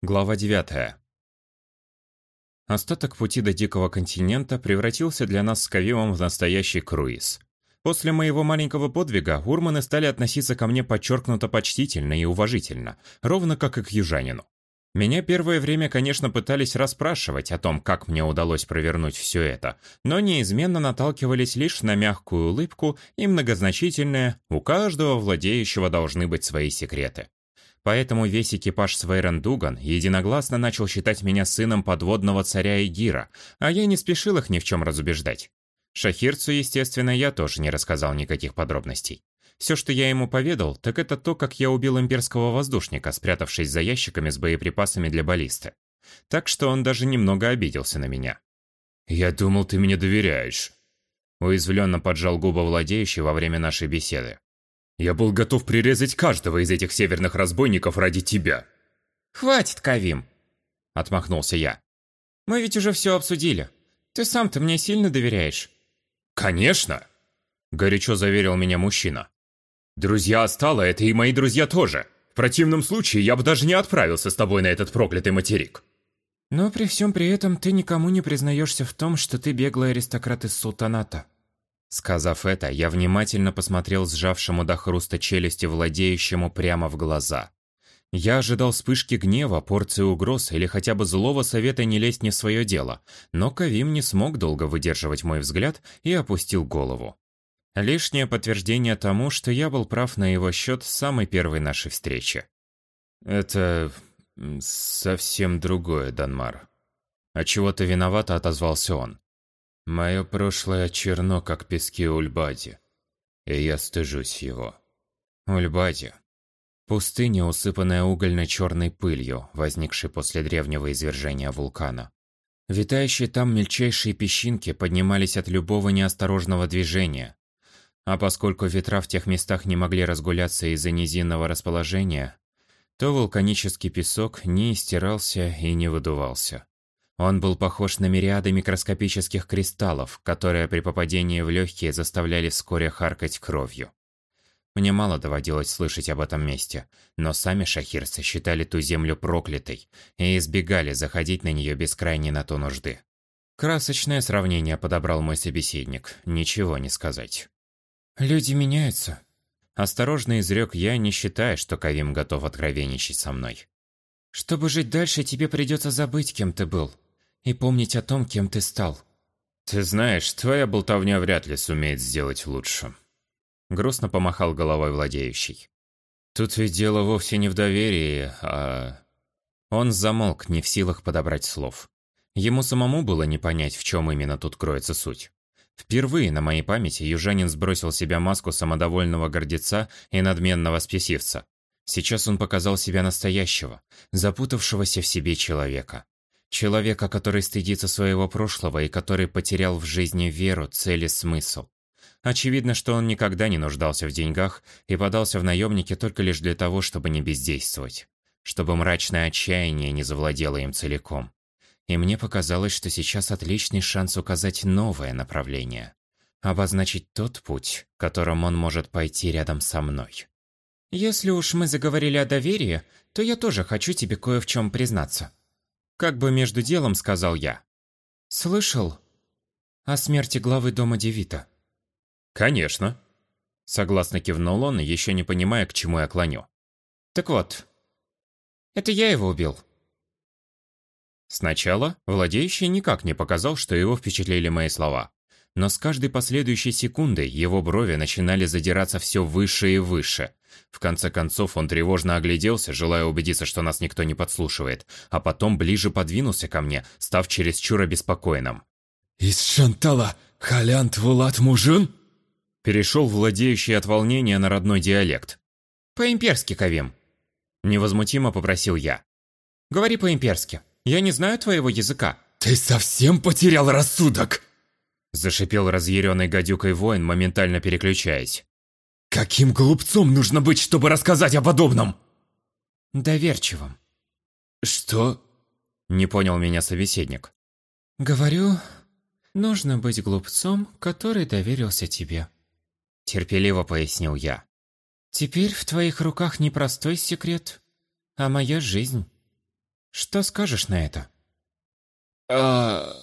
Глава 9. Остаток пути до Дикого континента превратился для нас с Кавимом в настоящий круиз. После моего маленького подвига урманы стали относиться ко мне подчеркнуто почтительно и уважительно, ровно как и к южанину. Меня первое время, конечно, пытались расспрашивать о том, как мне удалось провернуть все это, но неизменно наталкивались лишь на мягкую улыбку и многозначительное «у каждого владеющего должны быть свои секреты». Поэтому весь экипаж Свейрон Дуган единогласно начал считать меня сыном подводного царя Игира, а я не спешил их ни в чем разубеждать. Шахирцу, естественно, я тоже не рассказал никаких подробностей. Все, что я ему поведал, так это то, как я убил имперского воздушника, спрятавшись за ящиками с боеприпасами для баллисты. Так что он даже немного обиделся на меня. «Я думал, ты мне доверяешь», — уязвленно поджал губы владеющий во время нашей беседы. «Я был готов прирезать каждого из этих северных разбойников ради тебя». «Хватит, Кавим!» — отмахнулся я. «Мы ведь уже все обсудили. Ты сам-то мне сильно доверяешь?» «Конечно!» — горячо заверил меня мужчина. Друзья Астала — это и мои друзья тоже. В противном случае я бы даже не отправился с тобой на этот проклятый материк. Но при всем при этом ты никому не признаешься в том, что ты беглый аристократ из султаната. Сказав это, я внимательно посмотрел сжавшему до хруста челюсти владеющему прямо в глаза. Я ожидал вспышки гнева, порции угроз или хотя бы злого совета не лезть не в свое дело, но Кавим не смог долго выдерживать мой взгляд и опустил голову. Лишнее подтверждение тому, что я был прав на его счет с самой первой нашей встречи. «Это... совсем другое, Данмар». А чего-то виновато отозвался он. «Мое прошлое черно, как пески Ульбади, и я стыжусь его». Ульбади. Пустыня, усыпанная угольно-черной пылью, возникшей после древнего извержения вулкана. Витающие там мельчайшие песчинки поднимались от любого неосторожного движения, а поскольку ветра в тех местах не могли разгуляться из-за низинного расположения, то вулканический песок не истирался и не выдувался. Он был похож на мириады микроскопических кристаллов, которые при попадении в легкие заставляли вскоре харкать кровью. Мне мало доводилось слышать об этом месте, но сами шахирцы считали ту землю проклятой и избегали заходить на нее без крайней на то нужды. Красочное сравнение подобрал мой собеседник, ничего не сказать. «Люди меняются», – осторожно изрек я, не считая, что Кавим готов откровенничать со мной. «Чтобы жить дальше, тебе придется забыть, кем ты был, и помнить о том, кем ты стал». «Ты знаешь, твоя болтовня вряд ли сумеет сделать лучше». Грустно помахал головой владеющий. «Тут ведь дело вовсе не в доверии, а...» Он замолк, не в силах подобрать слов. Ему самому было не понять, в чем именно тут кроется суть. Впервые на моей памяти южанин сбросил себя маску самодовольного гордеца и надменного спесивца. Сейчас он показал себя настоящего, запутавшегося в себе человека. Человека, который стыдится своего прошлого и который потерял в жизни веру, цель и смысл. Очевидно, что он никогда не нуждался в деньгах и подался в наемники только лишь для того, чтобы не бездействовать. Чтобы мрачное отчаяние не завладело им целиком и мне показалось, что сейчас отличный шанс указать новое направление. Обозначить тот путь, которым он может пойти рядом со мной. Если уж мы заговорили о доверии, то я тоже хочу тебе кое в чем признаться. Как бы между делом сказал я. Слышал о смерти главы дома Девита? Конечно. Согласно кивнул он, еще не понимая, к чему я клоню. Так вот, это я его убил. Сначала владеющий никак не показал, что его впечатлили мои слова. Но с каждой последующей секундой его брови начинали задираться все выше и выше. В конце концов он тревожно огляделся, желая убедиться, что нас никто не подслушивает, а потом ближе подвинулся ко мне, став чересчур обеспокоенным. «Из Шантала Халянт Вулат Мужун?» Перешел владеющий от волнения на родной диалект. «По-имперски, Кавим!» Невозмутимо попросил я. «Говори по-имперски!» Я не знаю твоего языка». «Ты совсем потерял рассудок?» Зашипел разъяренный гадюкой воин, моментально переключаясь. «Каким глупцом нужно быть, чтобы рассказать о подобном?» «Доверчивым». «Что?» Не понял меня собеседник. «Говорю, нужно быть глупцом, который доверился тебе», терпеливо пояснил я. «Теперь в твоих руках не простой секрет, а моя жизнь». Что скажешь на это? А...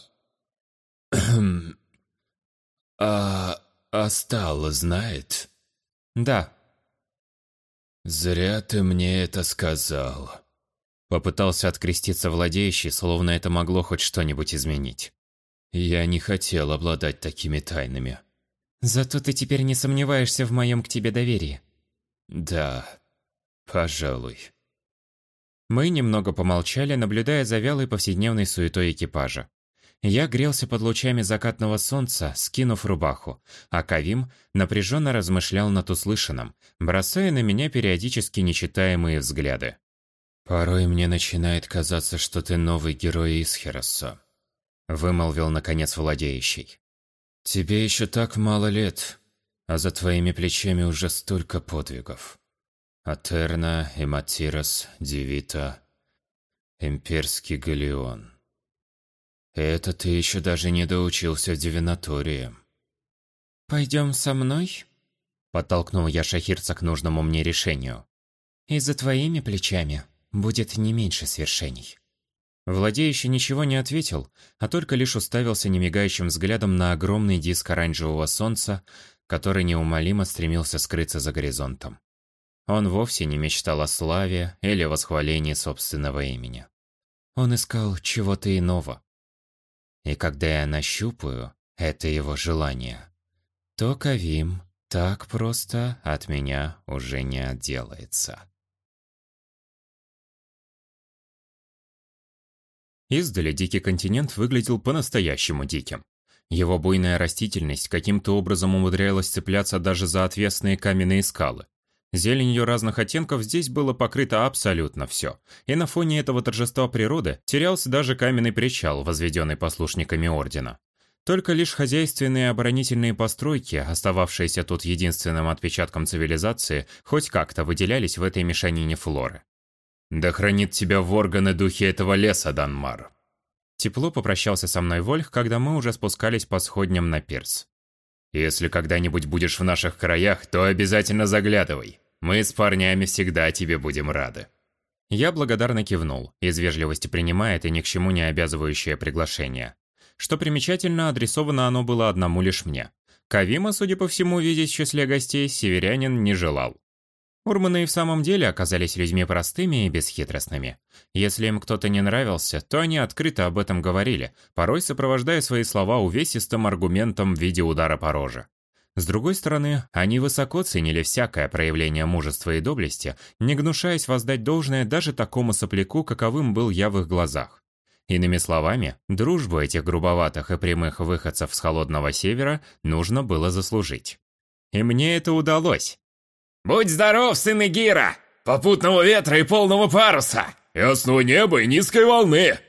а... Астала знает? Да. Зря ты мне это сказал. Попытался откреститься владеющий, словно это могло хоть что-нибудь изменить. Я не хотел обладать такими тайнами. Зато ты теперь не сомневаешься в моем к тебе доверии. Да, пожалуй. Мы немного помолчали, наблюдая за вялой повседневной суетой экипажа. Я грелся под лучами закатного солнца, скинув рубаху, а Кавим напряженно размышлял над услышанным, бросая на меня периодически нечитаемые взгляды. «Порой мне начинает казаться, что ты новый герой Исхероса», — вымолвил наконец владеющий. «Тебе еще так мало лет, а за твоими плечами уже столько подвигов. Атерна, Эматирос, Девита, Имперский Галеон. Это ты еще даже не доучился в Дивинатории. «Пойдем со мной?» Подтолкнул я Шахирца к нужному мне решению. «И за твоими плечами будет не меньше свершений». Владеющий ничего не ответил, а только лишь уставился немигающим взглядом на огромный диск оранжевого солнца, который неумолимо стремился скрыться за горизонтом. Он вовсе не мечтал о славе или восхвалении собственного имени. Он искал чего-то иного. И когда я нащупаю это его желание, то Кавим так просто от меня уже не отделается. Издали дикий континент выглядел по-настоящему диким. Его буйная растительность каким-то образом умудрялась цепляться даже за отвесные каменные скалы. Зеленью разных оттенков здесь было покрыто абсолютно все, и на фоне этого торжества природы терялся даже каменный причал, возведенный послушниками Ордена. Только лишь хозяйственные оборонительные постройки, остававшиеся тут единственным отпечатком цивилизации, хоть как-то выделялись в этой мешанине флоры. «Да хранит тебя в органы духи этого леса, Данмар!» Тепло попрощался со мной Вольх, когда мы уже спускались по сходням на пирс. «Если когда-нибудь будешь в наших краях, то обязательно заглядывай. Мы с парнями всегда тебе будем рады». Я благодарно кивнул, из вежливости принимая это ни к чему не обязывающее приглашение. Что примечательно, адресовано оно было одному лишь мне. Кавима, судя по всему, видеть в числе гостей, северянин не желал. Урманы и в самом деле оказались людьми простыми и бесхитростными. Если им кто-то не нравился, то они открыто об этом говорили, порой сопровождая свои слова увесистым аргументом в виде удара по роже. С другой стороны, они высоко ценили всякое проявление мужества и доблести, не гнушаясь воздать должное даже такому сопляку, каковым был я в их глазах. Иными словами, дружбу этих грубоватых и прямых выходцев с холодного севера нужно было заслужить. И мне это удалось. «Будь здоров, сын Игира! Попутного ветра и полного паруса! Ясного неба и низкой волны!»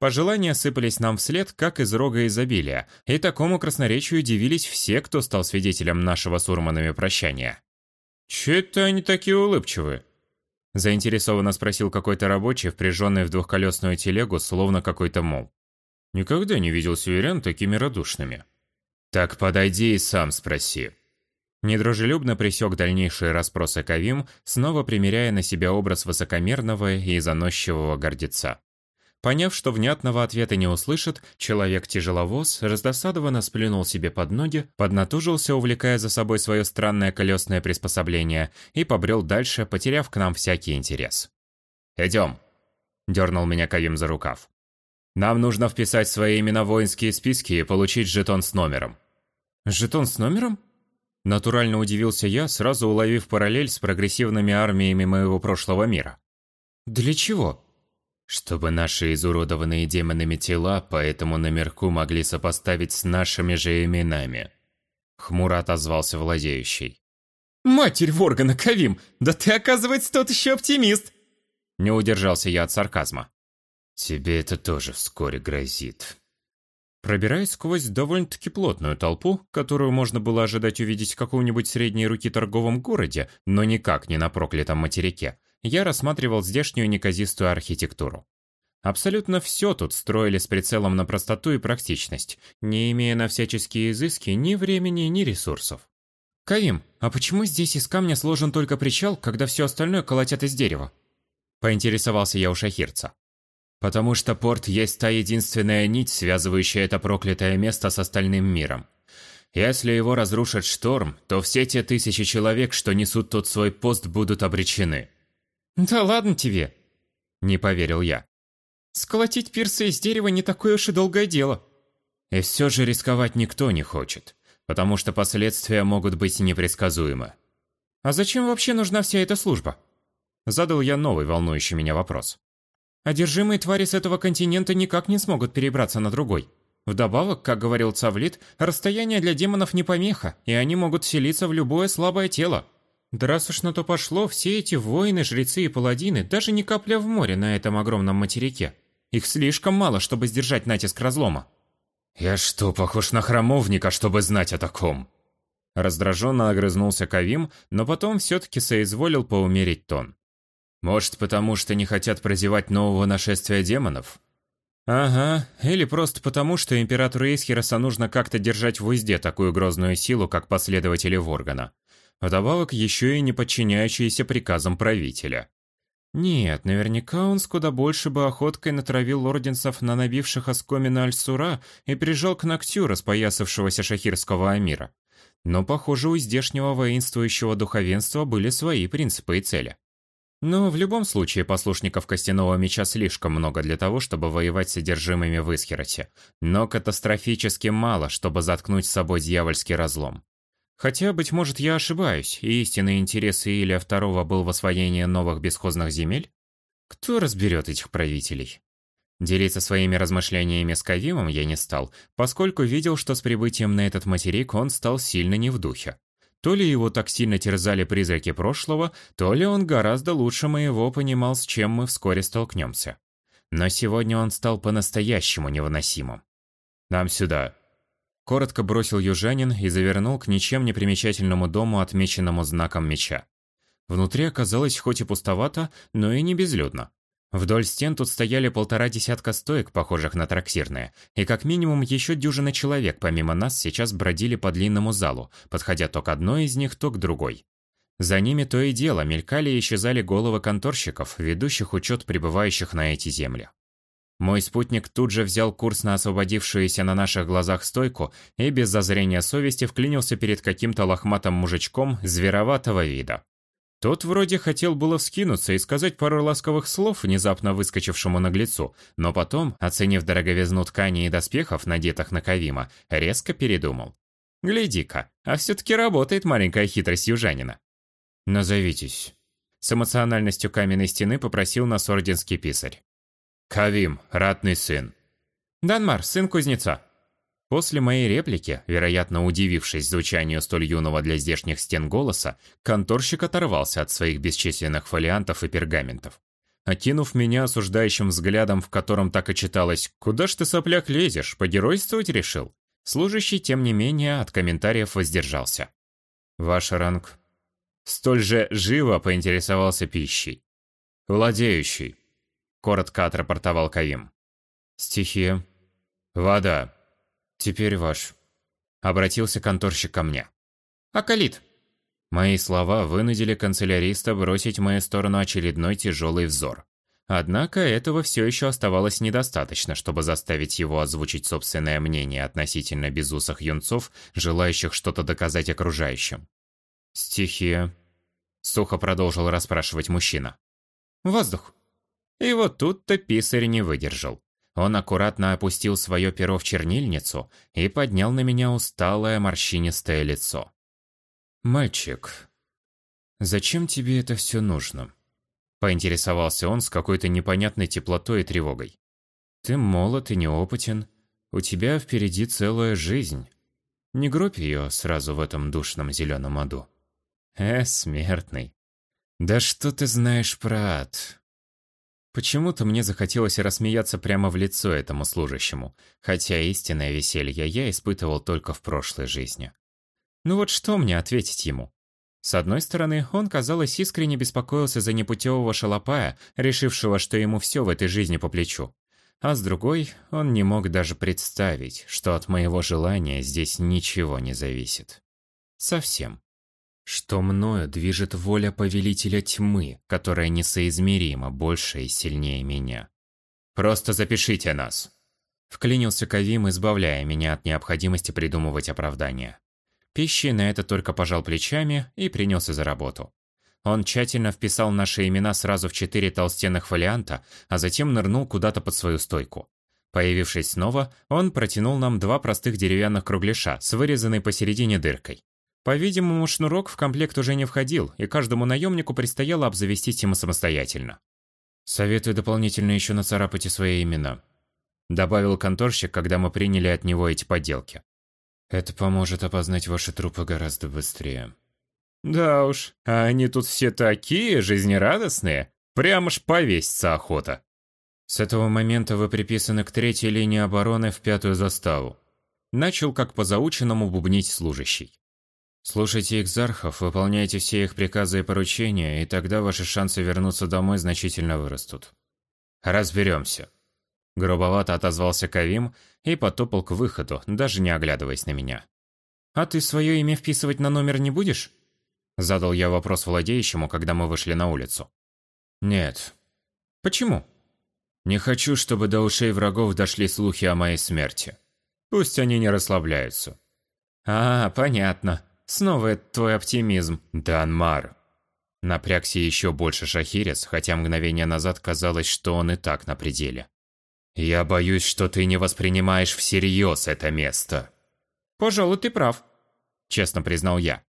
Пожелания сыпались нам вслед, как из рога изобилия, и такому красноречию удивились все, кто стал свидетелем нашего с Урманами прощания. «Че это они такие улыбчивые?» Заинтересованно спросил какой-то рабочий, впряженный в двухколесную телегу, словно какой-то мол. Никогда не видел северян такими радушными. «Так подойди и сам спроси». Недружелюбно пресек дальнейшие расспросы Кавим, снова примеряя на себя образ высокомерного и заносчивого гордеца. Поняв, что внятного ответа не услышит, человек-тяжеловоз раздосадованно сплюнул себе под ноги, поднатужился, увлекая за собой свое странное колесное приспособление, и побрел дальше, потеряв к нам всякий интерес. «Идем», — дернул меня Кавим за рукав. «Нам нужно вписать свои имена в воинские списки и получить жетон с номером». «Жетон с номером?» Натурально удивился я, сразу уловив параллель с прогрессивными армиями моего прошлого мира. «Для чего?» Чтобы наши изуродованные демонами тела по этому номерку могли сопоставить с нашими же именами. Хмуро отозвался владеющий. «Матерь Воргана, Кавим! Да ты, оказывается, тот еще оптимист!» Не удержался я от сарказма. «Тебе это тоже вскоре грозит». Пробираясь сквозь довольно-таки плотную толпу, которую можно было ожидать увидеть в каком-нибудь средней руки торговом городе, но никак не на проклятом материке, я рассматривал здешнюю неказистую архитектуру. Абсолютно все тут строили с прицелом на простоту и практичность, не имея на всяческие изыски ни времени, ни ресурсов. «Каим, а почему здесь из камня сложен только причал, когда все остальное колотят из дерева?» Поинтересовался я у шахирца. Потому что порт есть та единственная нить, связывающая это проклятое место с остальным миром. Если его разрушит шторм, то все те тысячи человек, что несут тут свой пост, будут обречены. «Да ладно тебе!» Не поверил я. «Сколотить пирсы из дерева не такое уж и долгое дело». И все же рисковать никто не хочет, потому что последствия могут быть непредсказуемы. «А зачем вообще нужна вся эта служба?» Задал я новый волнующий меня вопрос. Одержимые твари с этого континента никак не смогут перебраться на другой. Вдобавок, как говорил Цавлит, расстояние для демонов не помеха, и они могут селиться в любое слабое тело. Да раз уж на то пошло, все эти воины, жрецы и паладины даже не капля в море на этом огромном материке. Их слишком мало, чтобы сдержать натиск разлома. «Я что, похож на храмовника, чтобы знать о таком?» Раздраженно огрызнулся Кавим, но потом все-таки соизволил поумерить тон. Может, потому что не хотят прозевать нового нашествия демонов? Ага, или просто потому, что императору Эйсхероса нужно как-то держать в узде такую грозную силу, как последователи Воргана. Вдобавок еще и не подчиняющиеся приказам правителя. Нет, наверняка он с куда больше бы охоткой натравил орденцев на набивших оскомина Аль-Сура и прижал к ногтю распоясавшегося шахирского амира. Но, похоже, у здешнего воинствующего духовенства были свои принципы и цели. Но в любом случае послушников Костяного Меча слишком много для того, чтобы воевать с содержимыми в Исхероте, но катастрофически мало, чтобы заткнуть с собой дьявольский разлом. Хотя, быть может, я ошибаюсь, и истинный интерес Иилия II был в освоении новых бесхозных земель? Кто разберет этих правителей? Делиться своими размышлениями с Кавимом я не стал, поскольку видел, что с прибытием на этот материк он стал сильно не в духе. То ли его так сильно терзали призраки прошлого, то ли он гораздо лучше моего понимал, с чем мы вскоре столкнемся. Но сегодня он стал по-настоящему невыносимым. «Нам сюда!» Коротко бросил южанин и завернул к ничем не примечательному дому, отмеченному знаком меча. Внутри оказалось хоть и пустовато, но и не безлюдно. Вдоль стен тут стояли полтора десятка стоек, похожих на трактирные, и как минимум еще дюжина человек помимо нас сейчас бродили по длинному залу, подходя то к одной из них, то к другой. За ними то и дело мелькали и исчезали головы конторщиков, ведущих учет прибывающих на эти земли. Мой спутник тут же взял курс на освободившуюся на наших глазах стойку и без зазрения совести вклинился перед каким-то лохматым мужичком звероватого вида. Тот вроде хотел было вскинуться и сказать пару ласковых слов внезапно выскочившему наглецу, но потом, оценив дороговизну ткани и доспехов, надетых на Кавима, резко передумал. «Гляди-ка, а все-таки работает маленькая хитрость южанина». «Назовитесь». С эмоциональностью каменной стены попросил нас орденский писарь. «Кавим, ратный сын». «Данмар, сын кузнеца». После моей реплики, вероятно, удивившись звучанию столь юного для здешних стен голоса, конторщик оторвался от своих бесчисленных фолиантов и пергаментов. Окинув меня осуждающим взглядом, в котором так и читалось «Куда ж ты, сопляк, лезешь? Погеройствовать решил?» Служащий, тем не менее, от комментариев воздержался. «Ваш ранг?» Столь же живо поинтересовался пищей. «Владеющий», — коротко отрапортовал Кавим. «Стихия?» «Вода», «Теперь ваш». Обратился конторщик ко мне. «Акалит». Мои слова вынудили канцеляриста бросить в мою сторону очередной тяжелый взор. Однако этого все еще оставалось недостаточно, чтобы заставить его озвучить собственное мнение относительно безусых юнцов, желающих что-то доказать окружающим. «Стихия», — сухо продолжил расспрашивать мужчина. «Воздух». И вот тут-то писарь не выдержал. Он аккуратно опустил свое перо в чернильницу и поднял на меня усталое морщинистое лицо. «Мальчик, зачем тебе это все нужно?» Поинтересовался он с какой-то непонятной теплотой и тревогой. «Ты молод и неопытен. У тебя впереди целая жизнь. Не гробь ее сразу в этом душном зеленом аду». «Э, смертный. Да что ты знаешь про ад? Почему-то мне захотелось рассмеяться прямо в лицо этому служащему, хотя истинное веселье я испытывал только в прошлой жизни. Ну вот что мне ответить ему? С одной стороны, он, казалось, искренне беспокоился за непутевого шалопая, решившего, что ему все в этой жизни по плечу. А с другой, он не мог даже представить, что от моего желания здесь ничего не зависит. Совсем что мною движет воля повелителя тьмы, которая несоизмеримо больше и сильнее меня. Просто запишите нас». Вклинился Кавим, избавляя меня от необходимости придумывать оправдания. Пищи на это только пожал плечами и принялся за работу. Он тщательно вписал наши имена сразу в четыре толстенных фолианта, а затем нырнул куда-то под свою стойку. Появившись снова, он протянул нам два простых деревянных кругляша с вырезанной посередине дыркой. По-видимому, шнурок в комплект уже не входил, и каждому наемнику предстояло обзавестись им самостоятельно. «Советую дополнительно еще нацарапать и свои имена», добавил конторщик, когда мы приняли от него эти поделки. «Это поможет опознать ваши трупы гораздо быстрее». «Да уж, а они тут все такие жизнерадостные, прямо ж повеситься охота». С этого момента вы приписаны к третьей линии обороны в пятую заставу. Начал как по заученному бубнить служащий. Слушайте экзархов, выполняйте все их приказы и поручения, и тогда ваши шансы вернуться домой значительно вырастут. Разберемся. Грубовато отозвался Кавим и потопал к выходу, даже не оглядываясь на меня. «А ты свое имя вписывать на номер не будешь?» Задал я вопрос владеющему, когда мы вышли на улицу. «Нет». «Почему?» Не хочу, чтобы до ушей врагов дошли слухи о моей смерти. Пусть они не расслабляются. А, понятно. Снова это твой оптимизм. Данмар. Напрягся еще больше Шахирец, хотя мгновение назад казалось, что он и так на пределе. Я боюсь, что ты не воспринимаешь всерьез это место. Пожалуй, ты прав. Честно признал я.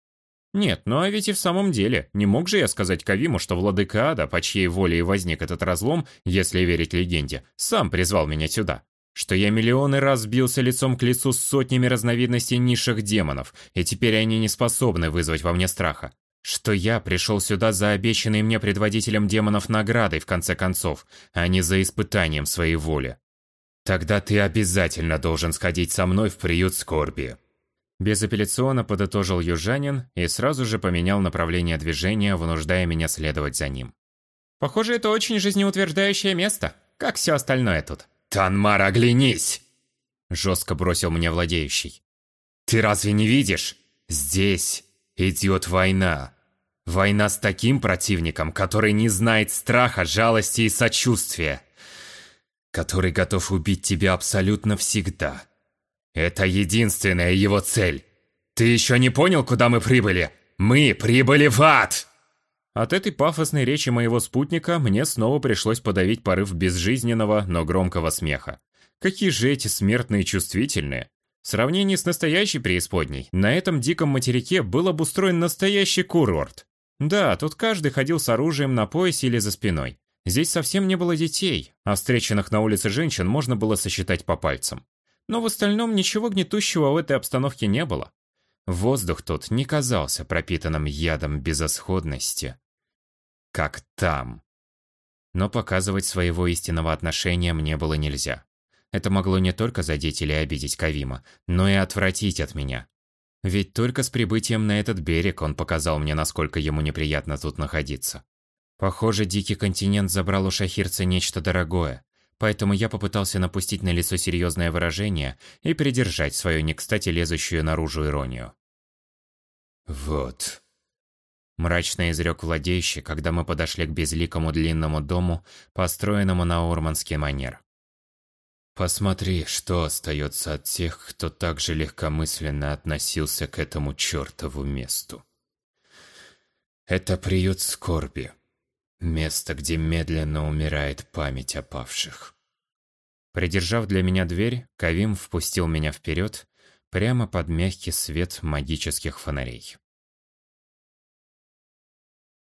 Нет, ну а ведь и в самом деле, не мог же я сказать Кавиму, что владыка ада, по чьей воле и возник этот разлом, если верить легенде, сам призвал меня сюда. Что я миллионы раз бился лицом к лицу с сотнями разновидностей низших демонов, и теперь они не способны вызвать во мне страха. Что я пришел сюда за обещанной мне предводителем демонов наградой, в конце концов, а не за испытанием своей воли. Тогда ты обязательно должен сходить со мной в приют скорби. Безапелляционно подытожил южанин и сразу же поменял направление движения, вынуждая меня следовать за ним. «Похоже, это очень жизнеутверждающее место, как все остальное тут». «Танмар, оглянись!» Жестко бросил мне владеющий. «Ты разве не видишь? Здесь идет война. Война с таким противником, который не знает страха, жалости и сочувствия. Который готов убить тебя абсолютно всегда. Это единственная его цель. Ты еще не понял, куда мы прибыли? Мы прибыли в ад!» От этой пафосной речи моего спутника мне снова пришлось подавить порыв безжизненного, но громкого смеха. Какие же эти смертные чувствительные. В сравнении с настоящей преисподней, на этом диком материке был обустроен настоящий курорт. Да, тут каждый ходил с оружием на поясе или за спиной. Здесь совсем не было детей, а встреченных на улице женщин можно было сосчитать по пальцам. Но в остальном ничего гнетущего в этой обстановке не было. Воздух тут не казался пропитанным ядом безысходности. Как там. Но показывать своего истинного отношения мне было нельзя. Это могло не только задеть или обидеть Кавима, но и отвратить от меня. Ведь только с прибытием на этот берег он показал мне, насколько ему неприятно тут находиться. Похоже, дикий континент забрал у шахирца нечто дорогое, поэтому я попытался напустить на лицо серьезное выражение и придержать свою не кстати лезущую наружу иронию. «Вот», – мрачно изрек владеющий, когда мы подошли к безликому длинному дому, построенному на урманский манер. «Посмотри, что остается от тех, кто так же легкомысленно относился к этому чертову месту. Это приют скорби». Место, где медленно умирает память о павших. Придержав для меня дверь, Кавим впустил меня вперед, прямо под мягкий свет магических фонарей.